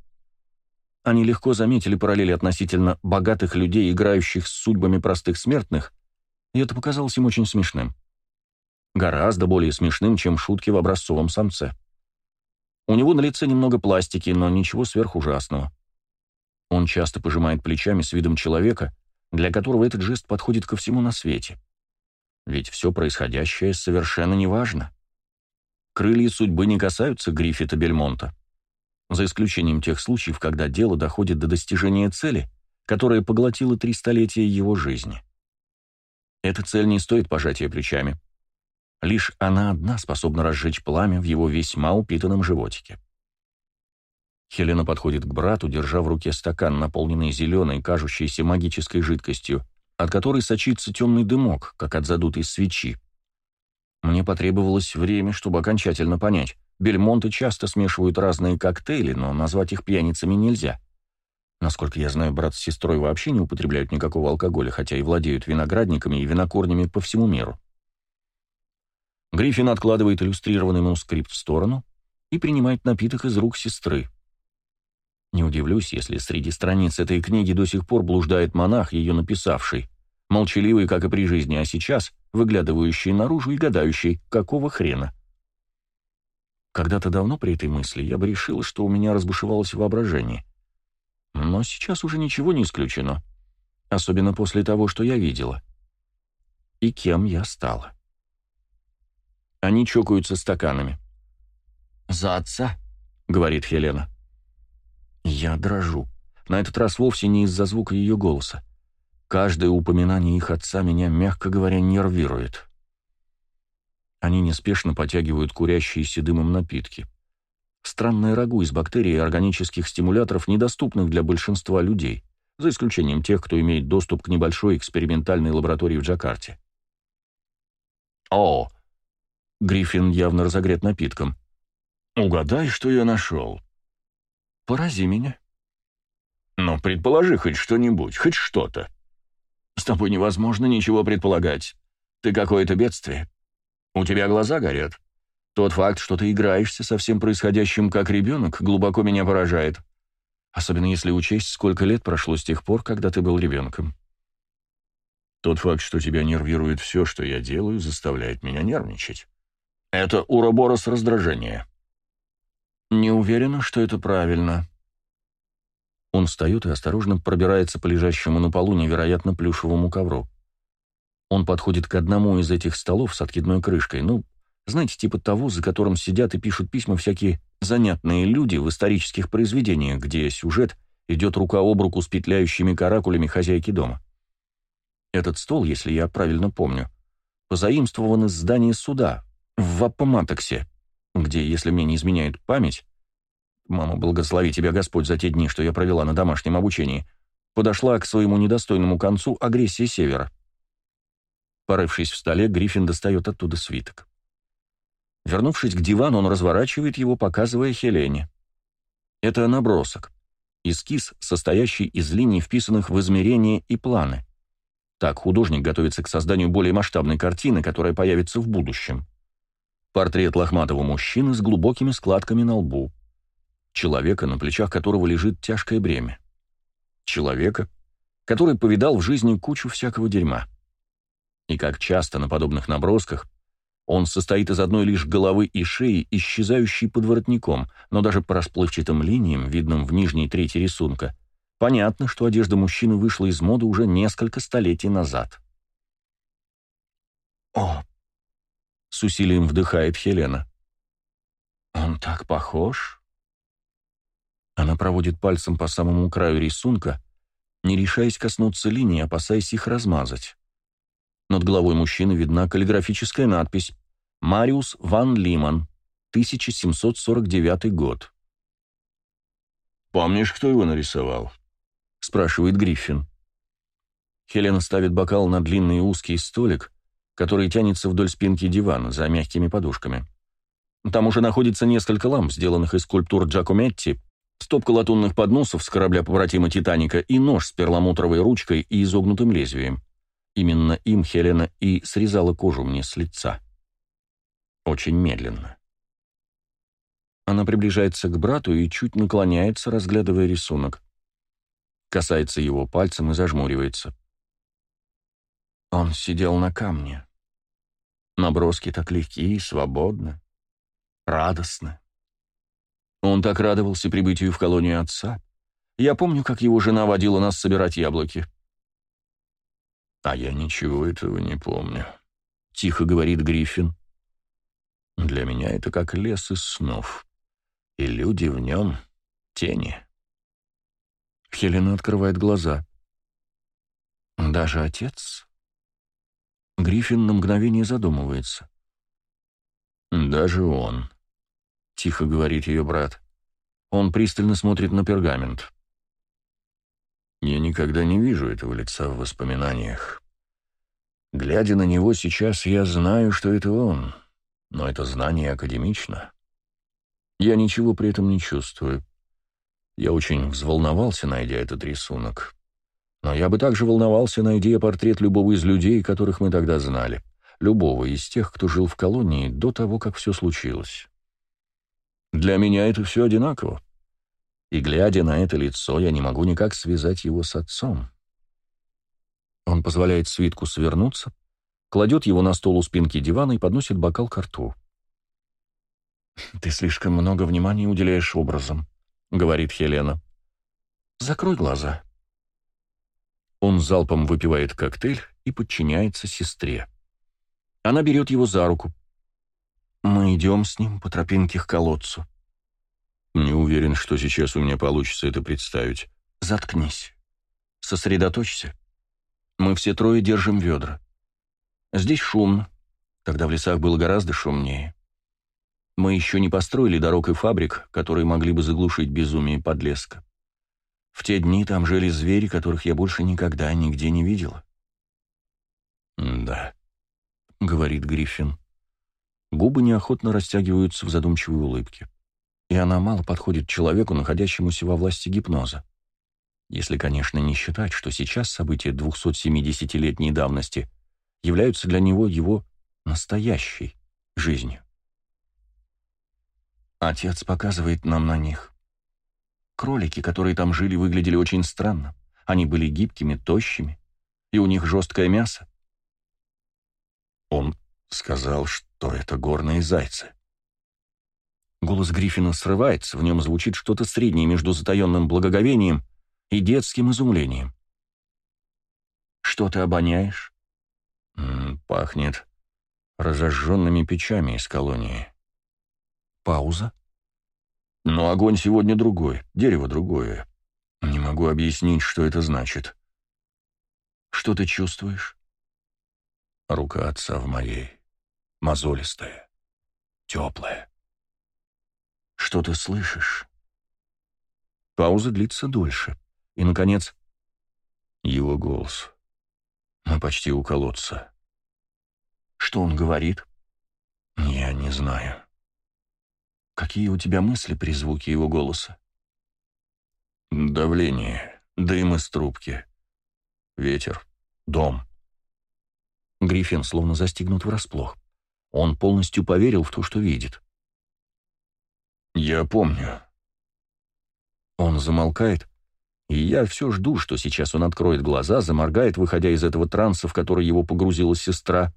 Они легко заметили параллели относительно богатых людей, играющих с судьбами простых смертных, и это показалось им очень смешным. Гораздо более смешным, чем шутки в образцовом самце. У него на лице немного пластики, но ничего сверхужасного. Он часто пожимает плечами с видом человека, для которого этот жест подходит ко всему на свете. Ведь все происходящее совершенно неважно. Крылья судьбы не касаются Гриффита Бельмонта. За исключением тех случаев, когда дело доходит до достижения цели, которая поглотила три столетия его жизни. Эта цель не стоит пожатия плечами. Лишь она одна способна разжечь пламя в его весьма упитанном животике. Хелена подходит к брату, держа в руке стакан, наполненный зеленой, кажущейся магической жидкостью, от которой сочится темный дымок, как от задутой свечи. Мне потребовалось время, чтобы окончательно понять. Бельмонты часто смешивают разные коктейли, но назвать их пьяницами нельзя. Насколько я знаю, брат с сестрой вообще не употребляют никакого алкоголя, хотя и владеют виноградниками и винокорнями по всему миру. Гриффин откладывает иллюстрированный манускрипт в сторону и принимает напиток из рук сестры. Не удивлюсь, если среди страниц этой книги до сих пор блуждает монах, ее написавший, молчаливый, как и при жизни, а сейчас выглядывающий наружу и гадающий, какого хрена. Когда-то давно при этой мысли я бы решил, что у меня разбушевалось воображение. Но сейчас уже ничего не исключено. Особенно после того, что я видела. И кем я стала. Они чокаются стаканами. «За отца», — говорит Хелена. Я дрожу. На этот раз вовсе не из-за звука ее голоса. Каждое упоминание их отца меня, мягко говоря, нервирует. Они неспешно потягивают курящиеся дымом напитки. Странное рагу из бактерий и органических стимуляторов, недоступных для большинства людей, за исключением тех, кто имеет доступ к небольшой экспериментальной лаборатории в Джакарте. «О!» Гриффин явно разогрет напитком. «Угадай, что я нашел». «Порази меня». «Ну, предположи хоть что-нибудь, хоть что-то». «С тобой невозможно ничего предполагать. Ты какое-то бедствие. У тебя глаза горят. Тот факт, что ты играешься со всем происходящим как ребенок, глубоко меня поражает. Особенно если учесть, сколько лет прошло с тех пор, когда ты был ребенком. Тот факт, что тебя нервирует все, что я делаю, заставляет меня нервничать. Это уроборос раздражения. Не уверена, что это правильно. Он встает и осторожно пробирается по лежащему на полу невероятно плюшевому ковру. Он подходит к одному из этих столов с откидной крышкой, ну, знаете, типа того, за которым сидят и пишут письма всякие занятные люди в исторических произведениях, где сюжет идет рука об руку с петляющими каракулями хозяйки дома. Этот стол, если я правильно помню, позаимствован из здания суда в Ваппоматоксе, где, если мне не изменяет память, мама, благослови тебя Господь за те дни, что я провела на домашнем обучении, подошла к своему недостойному концу агрессия Севера. Порывшись в столе, Гриффин достает оттуда свиток. Вернувшись к дивану, он разворачивает его, показывая Хелене. Это набросок. Эскиз, состоящий из линий, вписанных в измерения и планы. Так художник готовится к созданию более масштабной картины, которая появится в будущем. Портрет лохматого мужчины с глубокими складками на лбу. Человека, на плечах которого лежит тяжкое бремя. Человека, который повидал в жизни кучу всякого дерьма. И как часто на подобных набросках, он состоит из одной лишь головы и шеи, исчезающей под воротником, но даже по расплывчатым линиям, видным в нижней трети рисунка, понятно, что одежда мужчины вышла из моды уже несколько столетий назад. «О!» — с усилием вдыхает Хелена. «Он так похож?» Она проводит пальцем по самому краю рисунка, не решаясь коснуться линии, опасаясь их размазать. Над головой мужчины видна каллиграфическая надпись «Мариус ван Лиман, 1749 год». «Помнишь, кто его нарисовал?» — спрашивает Гриффин. Хелена ставит бокал на длинный узкий столик, который тянется вдоль спинки дивана за мягкими подушками. Там уже находится несколько ламп, сделанных из скульптур Джакометти, стопка латунных подносов с корабля побратима «Титаника» и нож с перламутровой ручкой и изогнутым лезвием. Именно им Хелена и срезала кожу мне с лица. Очень медленно. Она приближается к брату и чуть наклоняется, разглядывая рисунок. Касается его пальцем и зажмуривается. Он сидел на камне. Наброски так легкие, свободны, радостны. Он так радовался прибытию в колонию отца. Я помню, как его жена водила нас собирать яблоки. «А я ничего этого не помню», — тихо говорит Гриффин. «Для меня это как лес из снов, и люди в нем — тени». Хелена открывает глаза. «Даже отец?» Гриффин на мгновение задумывается. «Даже он», — тихо говорит ее брат. Он пристально смотрит на пергамент. Я никогда не вижу этого лица в воспоминаниях. Глядя на него сейчас, я знаю, что это он, но это знание академично. Я ничего при этом не чувствую. Я очень взволновался, найдя этот рисунок. Но я бы также волновался, найдя портрет любого из людей, которых мы тогда знали. Любого из тех, кто жил в колонии до того, как все случилось. Для меня это все одинаково и, глядя на это лицо, я не могу никак связать его с отцом. Он позволяет свитку свернуться, кладет его на стол у спинки дивана и подносит бокал к рту. «Ты слишком много внимания уделяешь образом», — говорит Хелена. «Закрой глаза». Он залпом выпивает коктейль и подчиняется сестре. Она берет его за руку. Мы идем с ним по тропинке к колодцу. Не уверен, что сейчас у меня получится это представить. Заткнись. Сосредоточься. Мы все трое держим ведра. Здесь шумно. Тогда в лесах было гораздо шумнее. Мы еще не построили дорог и фабрик, которые могли бы заглушить безумие подлеска. В те дни там жили звери, которых я больше никогда нигде не видела. «Да», — говорит Гриффин. Губы неохотно растягиваются в задумчивой улыбке. И она мало подходит человеку, находящемуся во власти гипноза. Если, конечно, не считать, что сейчас события 270-летней давности являются для него его настоящей жизнью. Отец показывает нам на них. Кролики, которые там жили, выглядели очень странно. Они были гибкими, тощими, и у них жесткое мясо. Он сказал, что это горные зайцы. Голос Гриффина срывается, в нем звучит что-то среднее между затаенным благоговением и детским изумлением. «Что ты обоняешь?» «Пахнет разожженными печами из колонии». Пауза. «Но огонь сегодня другой, дерево другое. Не могу объяснить, что это значит». «Что ты чувствуешь?» Рука отца в моей, мозолистая, теплая. «Что ты слышишь?» Пауза длится дольше. И, наконец, его голос. Мы почти у колодца. Что он говорит? Я не знаю. Какие у тебя мысли при звуке его голоса? Давление, дым из трубки, ветер, дом. Гриффин словно застигнут врасплох. Он полностью поверил в то, что видит. «Я помню». Он замолкает, и я все жду, что сейчас он откроет глаза, заморгает, выходя из этого транса, в который его погрузила сестра.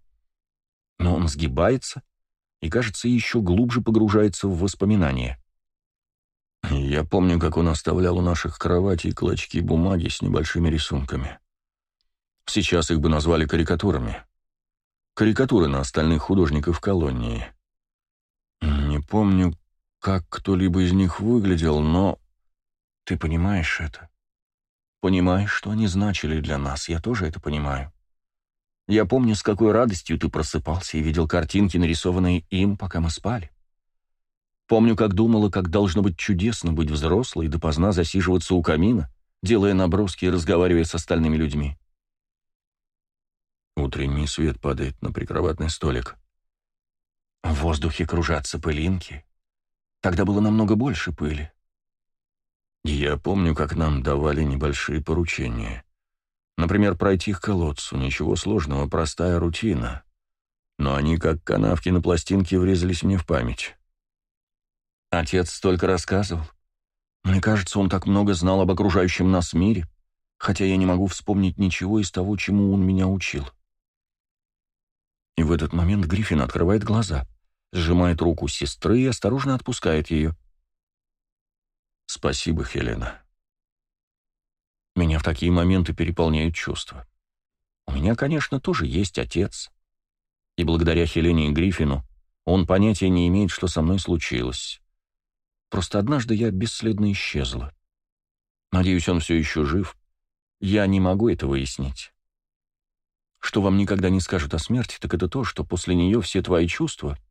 Но он сгибается и, кажется, еще глубже погружается в воспоминания. Я помню, как он оставлял у наших кроватей клочки бумаги с небольшими рисунками. Сейчас их бы назвали карикатурами. Карикатуры на остальных художников колонии. Не помню, как кто-либо из них выглядел, но... Ты понимаешь это? Понимаешь, что они значили для нас, я тоже это понимаю. Я помню, с какой радостью ты просыпался и видел картинки, нарисованные им, пока мы спали. Помню, как думала, как должно быть чудесно быть взрослой и допоздна засиживаться у камина, делая наброски и разговаривая с остальными людьми. Утренний свет падает на прикроватный столик. В воздухе кружатся пылинки. Тогда было намного больше пыли. Я помню, как нам давали небольшие поручения. Например, пройти к колодцу. Ничего сложного, простая рутина. Но они, как канавки на пластинке, врезались мне в память. Отец столько рассказывал. Мне кажется, он так много знал об окружающем нас мире, хотя я не могу вспомнить ничего из того, чему он меня учил. И в этот момент Гриффин открывает глаза, сжимает руку сестры и осторожно отпускает ее. «Спасибо, Хелена». Меня в такие моменты переполняют чувства. У меня, конечно, тоже есть отец. И благодаря Хелене и Гриффину он понятия не имеет, что со мной случилось. Просто однажды я бесследно исчезла. Надеюсь, он все еще жив. Я не могу это выяснить. Что вам никогда не скажут о смерти, так это то, что после нее все твои чувства —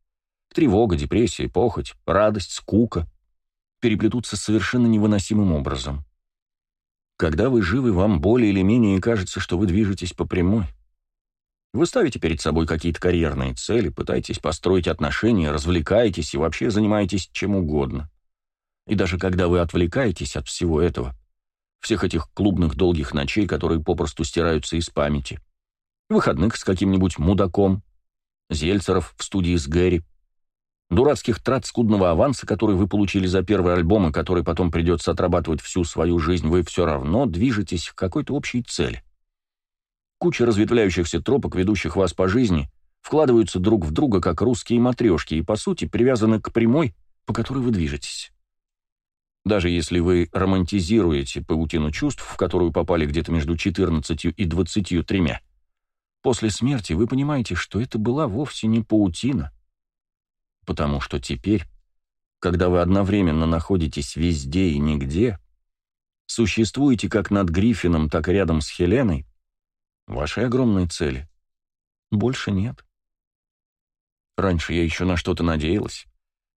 тревога, депрессия, похоть, радость, скука переплетутся совершенно невыносимым образом. Когда вы живы, вам более или менее кажется, что вы движетесь по прямой. Вы ставите перед собой какие-то карьерные цели, пытаетесь построить отношения, развлекаетесь и вообще занимаетесь чем угодно. И даже когда вы отвлекаетесь от всего этого, всех этих клубных долгих ночей, которые попросту стираются из памяти, выходных с каким-нибудь мудаком, Зельцеров в студии с Гэри, дурацких трат скудного аванса, который вы получили за первый альбом и который потом придется отрабатывать всю свою жизнь, вы все равно движетесь к какой-то общей цели. Куча разветвляющихся тропок, ведущих вас по жизни, вкладываются друг в друга, как русские матрешки, и, по сути, привязаны к прямой, по которой вы движетесь. Даже если вы романтизируете паутину чувств, в которую попали где-то между 14 и 23, после смерти вы понимаете, что это была вовсе не паутина, потому что теперь, когда вы одновременно находитесь везде и нигде, существуете как над Гриффином, так и рядом с Хеленой, вашей огромной цели больше нет. Раньше я еще на что-то надеялась.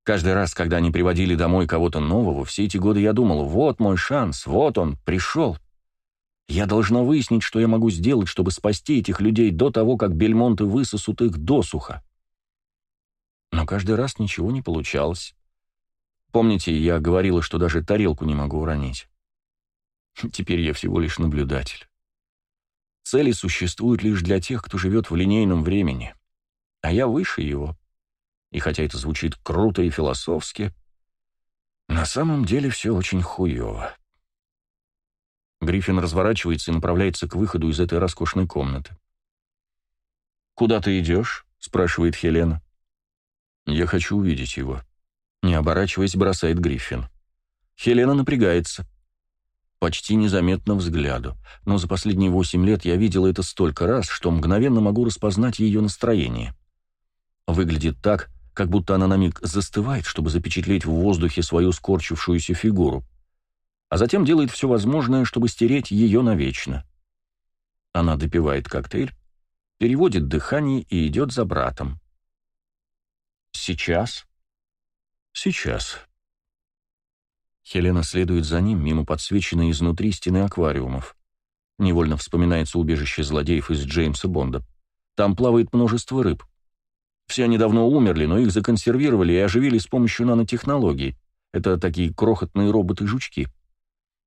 Каждый раз, когда они приводили домой кого-то нового, все эти годы я думал, вот мой шанс, вот он, пришел. Я должна выяснить, что я могу сделать, чтобы спасти этих людей до того, как бельмонты высосут их досуха. Но каждый раз ничего не получалось. Помните, я говорила, что даже тарелку не могу уронить? <laughs> Теперь я всего лишь наблюдатель. Цели существуют лишь для тех, кто живет в линейном времени, а я выше его. И хотя это звучит круто и философски, на самом деле все очень хуево. Гриффин разворачивается и направляется к выходу из этой роскошной комнаты. «Куда ты идешь?» — спрашивает Хелена. «Я хочу увидеть его». Не оборачиваясь, бросает Гриффин. Хелена напрягается. Почти незаметно взгляду, но за последние восемь лет я видел это столько раз, что мгновенно могу распознать ее настроение. Выглядит так, как будто она на миг застывает, чтобы запечатлеть в воздухе свою скорчившуюся фигуру а затем делает все возможное, чтобы стереть ее навечно. Она допивает коктейль, переводит дыхание и идет за братом. «Сейчас?» «Сейчас». Хелена следует за ним, мимо подсвеченной изнутри стены аквариумов. Невольно вспоминается убежище злодеев из Джеймса Бонда. Там плавает множество рыб. Все они давно умерли, но их законсервировали и оживили с помощью нанотехнологий. Это такие крохотные роботы-жучки.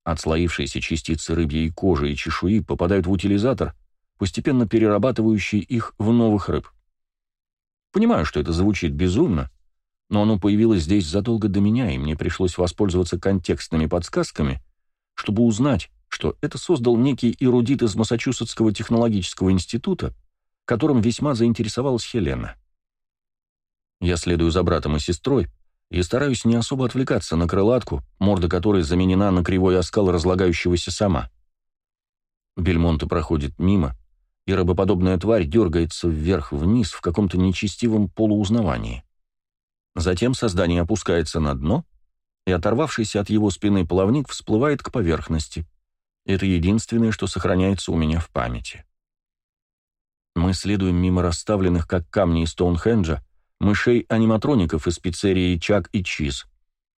Отслоившиеся частицы рыбьей кожи и чешуи попадают в утилизатор, постепенно перерабатывающий их в новых рыб. Понимаю, что это звучит безумно, но оно появилось здесь задолго до меня, и мне пришлось воспользоваться контекстными подсказками, чтобы узнать, что это создал некий эрудит из Массачусетского технологического института, которым весьма заинтересовалась Хелена. Я следую за братом и сестрой, и стараюсь не особо отвлекаться на крылатку, морда которой заменена на кривой оскал разлагающегося сама. Бельмонте проходит мимо, и рыбоподобная тварь дергается вверх-вниз в каком-то нечестивом полуузнавании. Затем создание опускается на дно, и оторвавшийся от его спины плавник всплывает к поверхности. Это единственное, что сохраняется у меня в памяти. Мы следуем мимо расставленных, как камни из Стоунхенджа, мышей-аниматроников из пиццерии «Чак и Чиз»,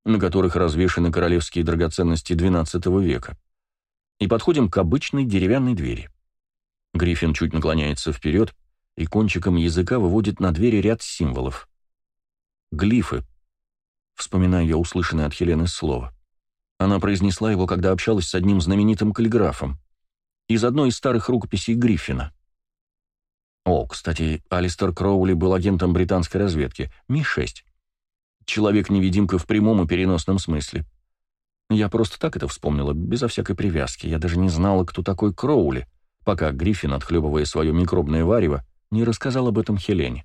на которых развешаны королевские драгоценности XII века, и подходим к обычной деревянной двери. Гриффин чуть наклоняется вперед и кончиком языка выводит на двери ряд символов. Глифы. Вспоминаю я услышанное от Хелены слово. Она произнесла его, когда общалась с одним знаменитым каллиграфом. Из одной из старых рукописей Гриффина. О, кстати, Алистер Кроули был агентом британской разведки. Ми-6. Человек-невидимка в прямом и переносном смысле. Я просто так это вспомнила, безо всякой привязки. Я даже не знала, кто такой Кроули, пока Гриффин, отхлебывая свое микробное варево, не рассказал об этом Хелене.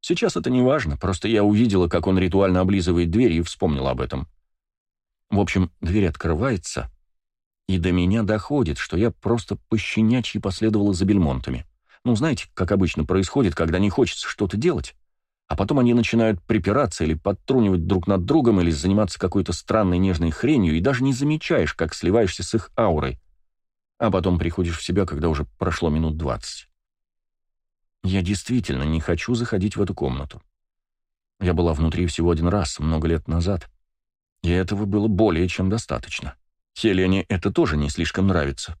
Сейчас это не важно, просто я увидела, как он ритуально облизывает дверь и вспомнил об этом. В общем, дверь открывается, и до меня доходит, что я просто пощенячьи последовала за бельмонтами. Ну, знаете, как обычно происходит, когда не хочется что-то делать, а потом они начинают припираться или подтрунивать друг над другом или заниматься какой-то странной нежной хренью, и даже не замечаешь, как сливаешься с их аурой. А потом приходишь в себя, когда уже прошло минут двадцать. Я действительно не хочу заходить в эту комнату. Я была внутри всего один раз, много лет назад. И этого было более чем достаточно. Хелене это тоже не слишком нравится.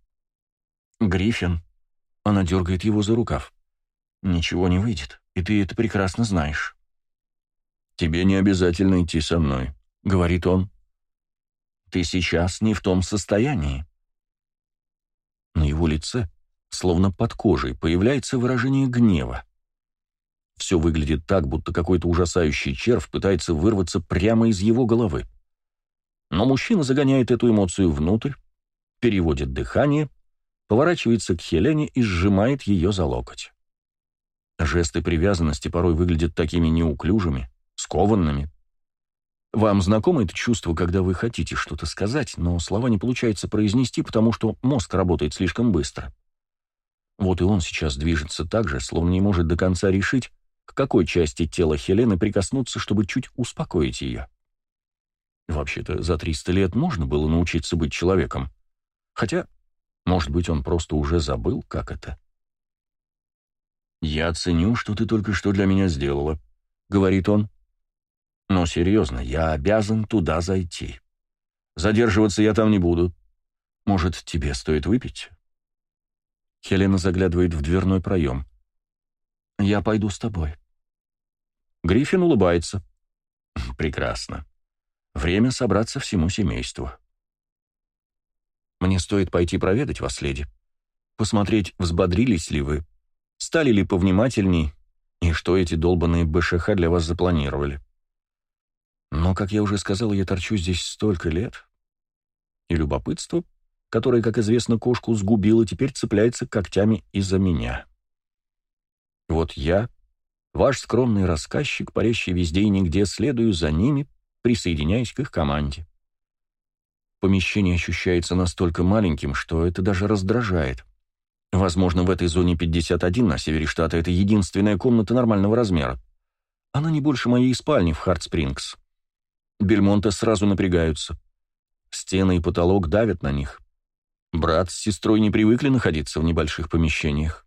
Гриффин, она дергает его за рукав. «Ничего не выйдет, и ты это прекрасно знаешь». «Тебе не обязательно идти со мной», — говорит он. «Ты сейчас не в том состоянии». На его лице, словно под кожей, появляется выражение гнева. Все выглядит так, будто какой-то ужасающий червь пытается вырваться прямо из его головы. Но мужчина загоняет эту эмоцию внутрь, переводит дыхание поворачивается к Хелене и сжимает ее за локоть. Жесты привязанности порой выглядят такими неуклюжими, скованными. Вам знакомо это чувство, когда вы хотите что-то сказать, но слова не получается произнести, потому что мозг работает слишком быстро. Вот и он сейчас движется так же, словно не может до конца решить, к какой части тела Хелены прикоснуться, чтобы чуть успокоить ее. Вообще-то за 300 лет можно было научиться быть человеком. Хотя может быть, он просто уже забыл, как это? «Я ценю, что ты только что для меня сделала», — говорит он. Но серьезно, я обязан туда зайти. Задерживаться я там не буду. Может, тебе стоит выпить?» Хелена заглядывает в дверной проем. «Я пойду с тобой». Гриффин улыбается. «Прекрасно. Время собраться всему семейству». «Мне стоит пойти проведать вас, леди. Посмотреть, взбодрились ли вы, стали ли повнимательней, и что эти долбанные БШХ для вас запланировали. Но, как я уже сказал, я торчу здесь столько лет. И любопытство, которое, как известно, кошку сгубило, теперь цепляется когтями из-за меня. Вот я, ваш скромный рассказчик, парящий везде и нигде, следую за ними, присоединяясь к их команде. Помещение ощущается настолько маленьким, что это даже раздражает. Возможно, в этой зоне 51 на севере штата это единственная комната нормального размера. Она не больше моей спальни в Хартспрингс. Бельмонте сразу напрягаются. Стены и потолок давят на них. Брат с сестрой не привыкли находиться в небольших помещениях.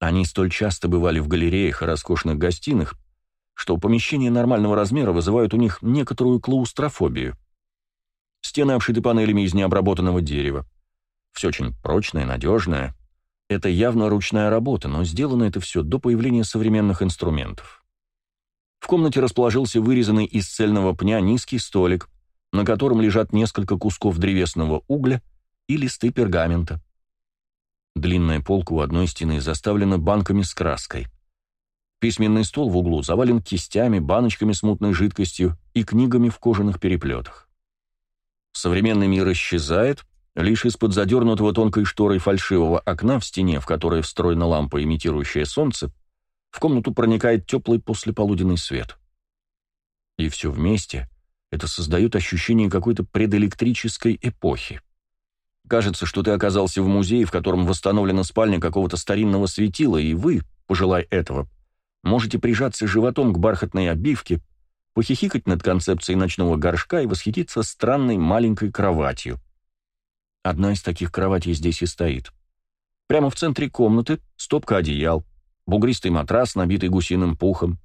Они столь часто бывали в галереях и роскошных гостиных, что помещения нормального размера вызывают у них некоторую клаустрофобию. Стены обшиты панелями из необработанного дерева. Все очень прочное, надежное. Это явно ручная работа, но сделано это все до появления современных инструментов. В комнате расположился вырезанный из цельного пня низкий столик, на котором лежат несколько кусков древесного угля и листы пергамента. Длинная полка у одной стены заставлена банками с краской. Письменный стол в углу завален кистями, баночками с мутной жидкостью и книгами в кожаных переплетах. Современный мир исчезает, лишь из-под задернутого тонкой шторой фальшивого окна в стене, в которое встроена лампа, имитирующая солнце, в комнату проникает теплый послеполуденный свет. И все вместе это создает ощущение какой-то предэлектрической эпохи. Кажется, что ты оказался в музее, в котором восстановлена спальня какого-то старинного светила, и вы, пожелай этого, можете прижаться животом к бархатной обивке, похихикать над концепцией ночного горшка и восхититься странной маленькой кроватью. Одна из таких кроватей здесь и стоит. Прямо в центре комнаты стопка одеял, бугристый матрас, набитый гусиным пухом.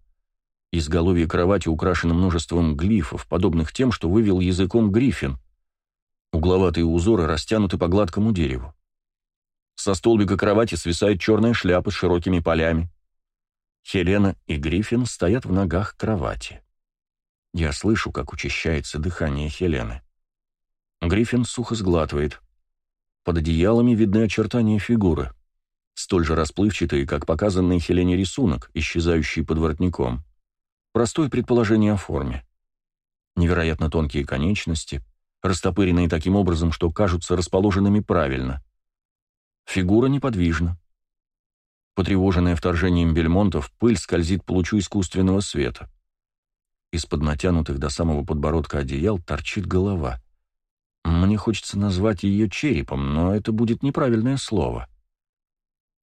Изголовье кровати украшено множеством глифов, подобных тем, что вывел языком Гриффин. Угловатые узоры растянуты по гладкому дереву. Со столбика кровати свисает черная шляпа с широкими полями. Хелена и Гриффин стоят в ногах кровати. Я слышу, как учащается дыхание Хелены. Гриффин сухо сглатывает. Под одеялами видны очертания фигуры столь же расплывчатый, как показанный Хелене рисунок, исчезающий под воротником. Простое предположение о форме. Невероятно тонкие конечности, растопыренные таким образом, что кажутся расположенными правильно. Фигура неподвижна. Потревоженная вторжением бельмонтов, пыль скользит по лучу искусственного света. Из-под натянутых до самого подбородка одеял торчит голова. Мне хочется назвать ее черепом, но это будет неправильное слово.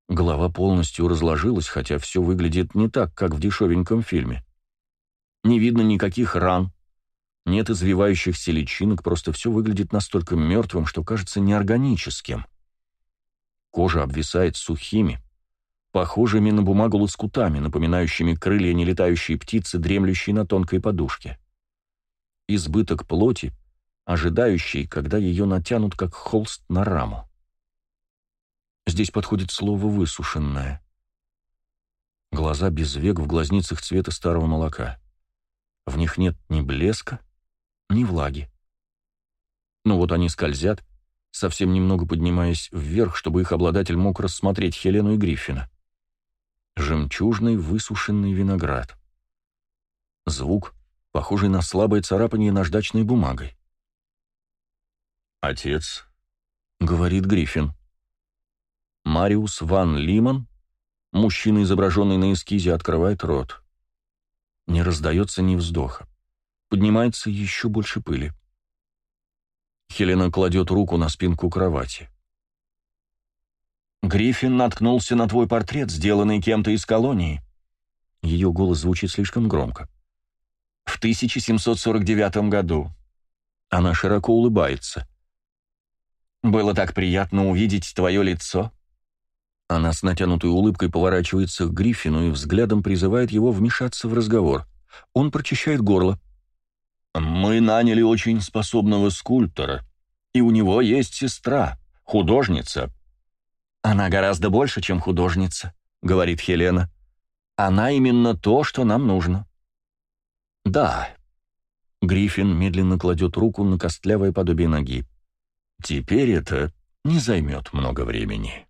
Голова полностью разложилась, хотя все выглядит не так, как в дешевеньком фильме. Не видно никаких ран, нет извивающихся личинок, просто все выглядит настолько мертвым, что кажется неорганическим. Кожа обвисает сухими, похожими на бумагу лоскутами, напоминающими крылья нелетающей птицы, дремлющей на тонкой подушке. Избыток плоти, ожидающий, когда ее натянут как холст на раму. Здесь подходит слово «высушенное». Глаза без век в глазницах цвета старого молока. В них нет ни блеска, ни влаги. Но вот они скользят, совсем немного поднимаясь вверх, чтобы их обладатель мог рассмотреть Хелену и Гриффина. Жемчужный высушенный виноград. Звук, похожий на слабое царапание наждачной бумагой. «Отец», — говорит Гриффин. Мариус Ван Лиман, мужчина, изображенный на эскизе, открывает рот. Не раздается ни вздоха. Поднимается еще больше пыли. Хелена кладет руку на спинку кровати. «Гриффин наткнулся на твой портрет, сделанный кем-то из колонии». Ее голос звучит слишком громко. «В 1749 году». Она широко улыбается. «Было так приятно увидеть твое лицо», она с натянутой улыбкой поворачивается к Гриффину и взглядом призывает его вмешаться в разговор. Он прочищает горло, Мы наняли очень способного скульптора, и у него есть сестра, художница. Она гораздо больше, чем художница, говорит Хелена. Она именно то, что нам нужно. Да. Гриффин медленно кладет руку на костлявое подобие ноги. Теперь это не займет много времени.